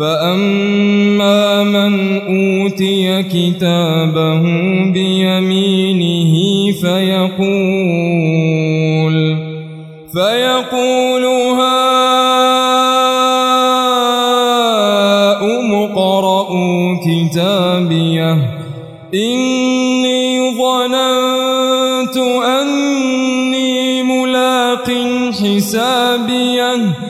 فأما من أوتي كتابه بيمينه فيقول فيقول هاؤم اقرءوا كتابيه إني ظننت أني ملاق حسابيه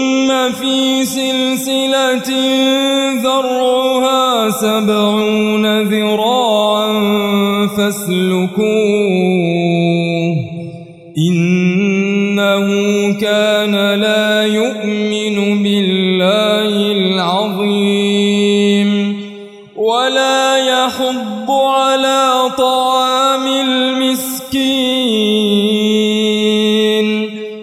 في سلسلة ذرعها سبعون ذراعا فاسلكوه إنه كان لا يؤمن بالله العظيم ولا يحض على